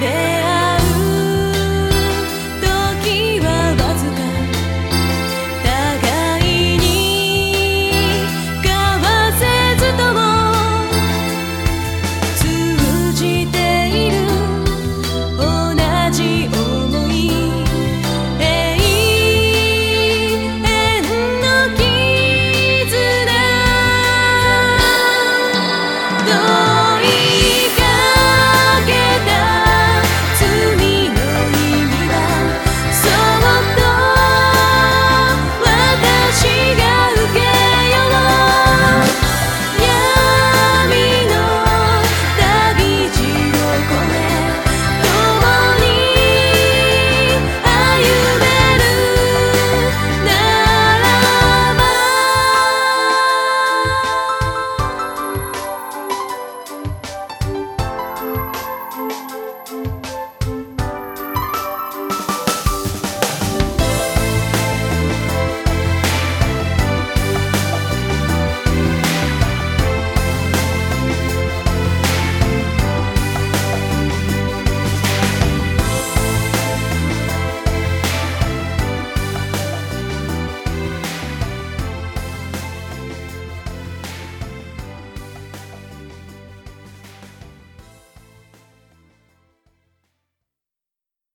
れ